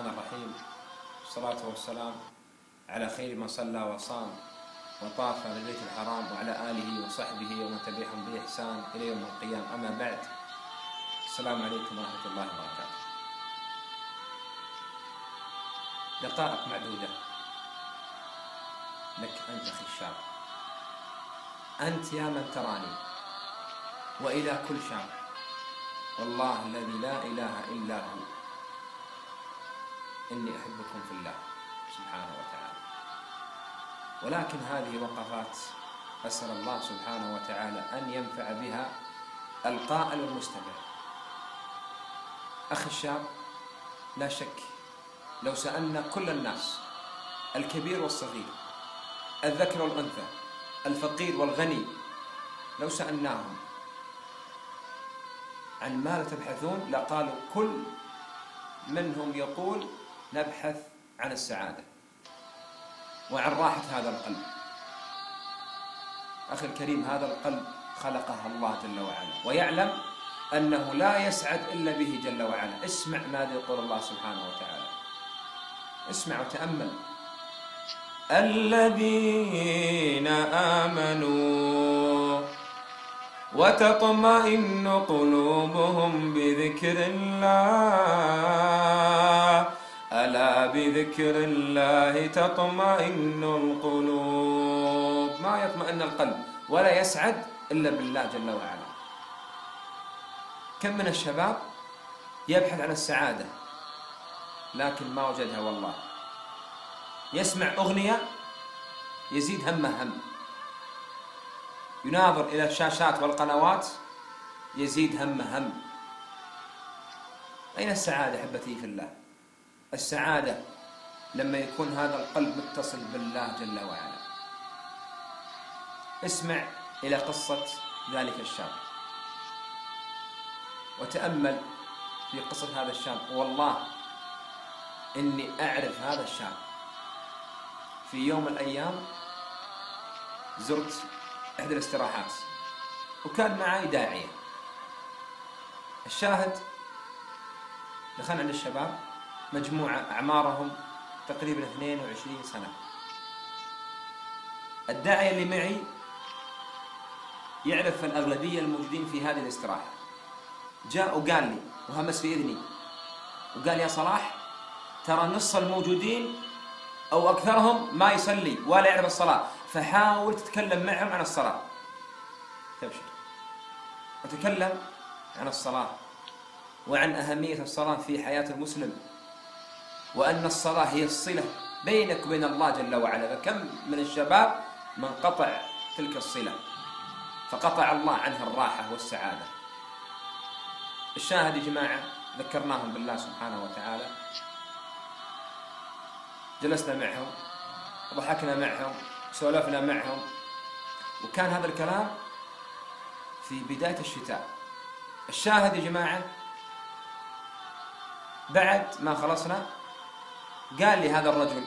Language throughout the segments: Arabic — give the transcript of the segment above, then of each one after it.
الرحمن الرحيم. والصلاة والسلام على خير من صلى وصام وطاف بالبيت الحرام وعلى آله وصحبه ومن تبعهم بإحسان إلى يوم القيامة. أما بعد السلام عليكم ورحمة الله وبركاته. دقائق معدودة. لك أنت أخي الشاب. أنت يا من تراني وإلى كل شاب. والله الذي لا إله إلا هو. إني أحبكم في الله سبحانه وتعالى. ولكن هذه وقفات أسأل الله سبحانه وتعالى أن ينفع بها القائل والمستمع أخي الشاب لا شك لو سألنا كل الناس الكبير والصغير الذكر والأنثى الفقير والغني لو سألناهم عن ماذا تبحثون لقالوا كل منهم يقول نبحث عن السعادة وعن راحة هذا القلب. أخي الكريم هذا القلب خلقه الله جل وعلا ويعلم أنه لا يسعد إلا به جل وعلا. اسمع ماذا يقول الله سبحانه وتعالى. اسمع وتأمل. الذين آمنوا وتطمئن قلوبهم بذكر الله ألا بذكر الله تطمئن القلوب؟ ما يطمئن القلب ولا يسعد إلا بالله جل وعلا. كم من الشباب يبحث عن السعادة لكن ما وجدها والله. يسمع أغنية يزيد همه هم. يناظر إلى الشاشات والقنوات يزيد همه هم. أين السعادة أحبتي في الله؟ السعادة لما يكون هذا القلب متصل بالله جل وعلا. اسمع إلى قصة ذلك الشاب. وتأمل في قصة هذا الشاب. والله إني أعرف هذا الشاب. في يوم من الأيام زرت إحدى الاستراحات وكان معي داعية. الشاهد دخلنا عند الشباب مجموعة أعمارهم تقريبا 22 سنة. الداعية اللي معي يعرف الأغلبية الموجودين في هذه الاستراحة. جاء وقال لي وهمس في إذني وقال يا صلاح ترى نص الموجودين أو أكثرهم ما يصلي ولا يعرف الصلاة فحاول تتكلم معهم عن الصلاة. تبشر وتكلم عن الصلاة وعن أهمية الصلاة في حياة المسلم. وأن الصلاة هي الصلة بينك وبين الله جل وعلا. فكم من الشباب من قطع تلك الصلة؟ فقطع الله عنها الراحة والسعادة. الشاهد يا جماعة ذكرناهم بالله سبحانه وتعالى. جلسنا معهم ضحكنا معهم سولفنا معهم. وكان هذا الكلام في بداية الشتاء. الشاهد يا جماعة بعد ما خلصنا قال لي هذا الرجل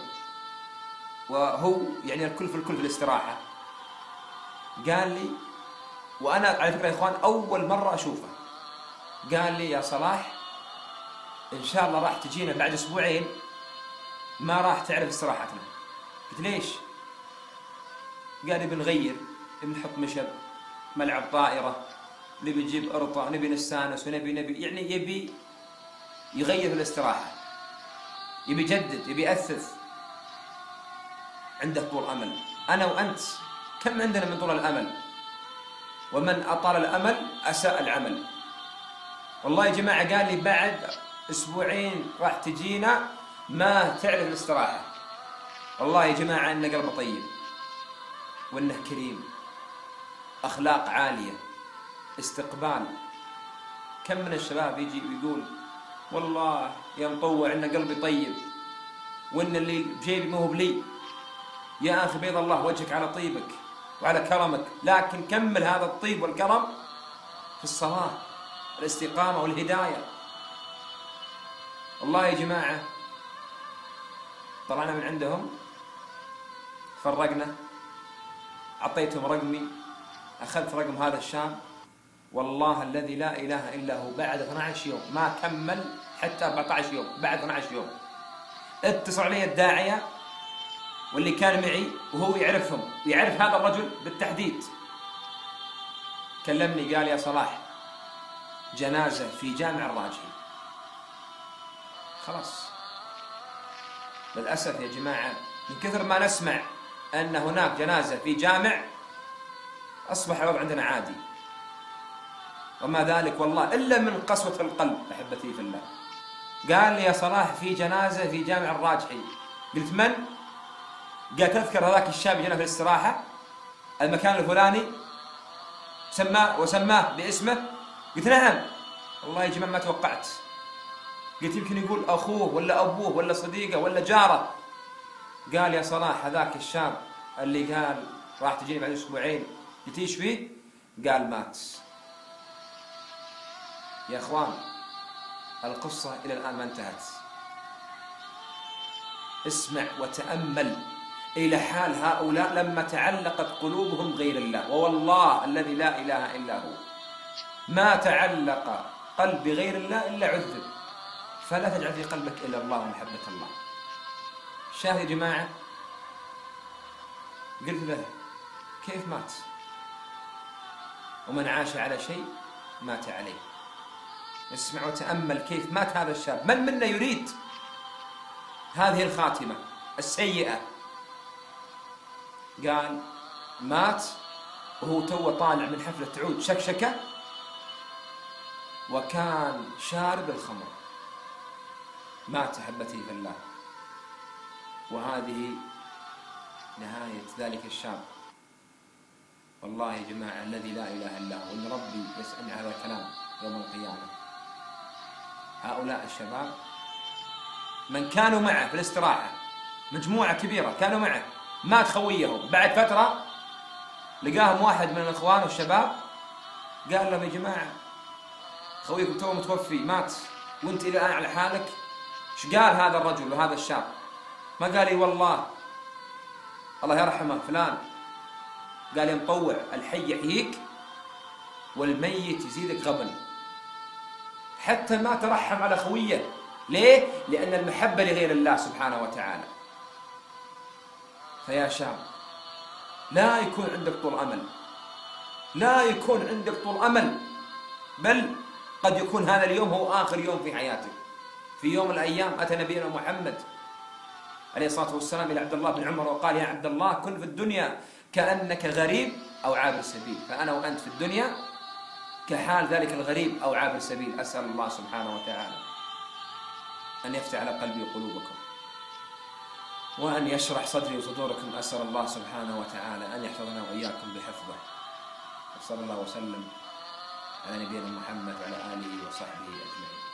وهو يعني الكل في الكل في الاستراحة. قال لي وأنا على فكرة يا إخوان أول مرة أشوفه. قال لي يا صلاح إن شاء الله راح تجينا بعد أسبوعين ما راح تعرف استراحتنا. قلت ليش قال لي بنغير بنحط مشب ملعب طائرة نبي نجيب أرطة نبي نستانس ونبي نبي يعني يبي يغير في الاستراحة. يبي يجدد يبي يأثث عنده طول أمل. أنا وأنت كم عندنا من طول الأمل؟ ومن أطال الأمل أساء العمل. والله يا جماعة قال لي بعد أسبوعين راح تجينا ما تعرف الاستراحة والله يا جماعة إنه قلبه طيب. وإنه كريم. أخلاق عالية. استقبال. كم من الشباب يجي ويقول والله يا مطوع إن قلبي طيب وإن اللي بجيبي ما هو بلي. يا أخي بيض الله وجهك على طيبك وعلى كرمك لكن كمل هذا الطيب والكرم في الصلاة الاستقامة والهداية. والله يا جماعة طلعنا من عندهم فرقنا أعطيتهم رقمي أخذت رقم هذا الشاب. والله الذي لا إله إلا هو بعد 12 يوم ما كمل حتى 14 يوم بعد 12 يوم. اتصل علي الداعية واللي كان معي وهو يعرفهم ويعرف هذا الرجل بالتحديد. كلمني قال يا صلاح جنازة في جامع الراجحي. خلاص. للأسف يا جماعة من كثر ما نسمع أن هناك جنازة في جامع أصبح الوضع عندنا عادي. وما ذلك والله إلا من قسوة القلب أحبتي في الله. قال لي يا صلاح في جنازة في جامع الراجحي. قلت من؟ قال تذكر هذاك الشاب جنا في الاستراحة المكان الفلاني سماه وسماه باسمه. قلت نعم. والله يا جماعة ما توقعت. قلت يمكن يقول أخوه ولا أبوه ولا صديقه ولا جاره. قال يا صلاح هذاك الشاب اللي قال راح تجيني بعد أسبوعين. قلت إيش فيه؟ قال مات. يا أخوان القصة إلى الآن ما انتهت. اسمع وتأمل إلى حال هؤلاء لما تعلقت قلوبهم غير الله. ووالله الذي لا إله إلا هو. ما تعلق قلب بغير الله إلا عذب. فلا تجعل في قلبك إلا الله ومحبة الله. شاهد يا جماعة؟ قلت له كيف مات؟ ومن عاش على شيء مات عليه. اسمع وتأمل كيف مات هذا الشاب. من منا يريد هذه الخاتمة السيئة؟ قال مات وهو تو طالع من حفلة عود شكشكة وكان شارب الخمر. مات أحبتي في الله. وهذه نهاية ذلك الشاب. والله يا جماعة الذي لا إله إلا هو إن ربي يسألني هذا الكلام يوم القيامة. هؤلاء الشباب من كانوا معه في الاستراحة مجموعة كبيرة كانوا معه مات خويهم. بعد فترة لقاهم واحد من الإخوان والشباب قال لهم يا جماعة خويكم تو متوفي مات وأنت إلى الآن على حالك؟ إيش قال هذا الرجل وهذا الشاب؟ ما قال لي والله الله يرحمه فلان. قال يا مطوع الحي يحييك والميت يزيدك غبن. حتى ما ترحم على خويه ليه؟ لأن المحبة لغير الله سبحانه وتعالى. فيا شاب لا يكون عندك طول أمل. لا يكون عندك طول أمل. بل قد يكون هذا اليوم هو آخر يوم في حياتك. في يوم من الأيام أتى نبينا محمد عليه الصلاة والسلام إلى عبد الله بن عمر وقال يا عبد الله كن في الدنيا كأنك غريب أو عابر سبيل. فأنا وأنت في الدنيا كحال ذلك الغريب أو عابر سبيل أسأل الله سبحانه وتعالى أن يفتح على قلبي وقلوبكم وأن يشرح صدري وصدوركم أسأل الله سبحانه وتعالى أن يحفظنا وإياكم بحفظه. وصلى الله وسلم على نبينا محمد وعلى آله وصحبه أجمعين.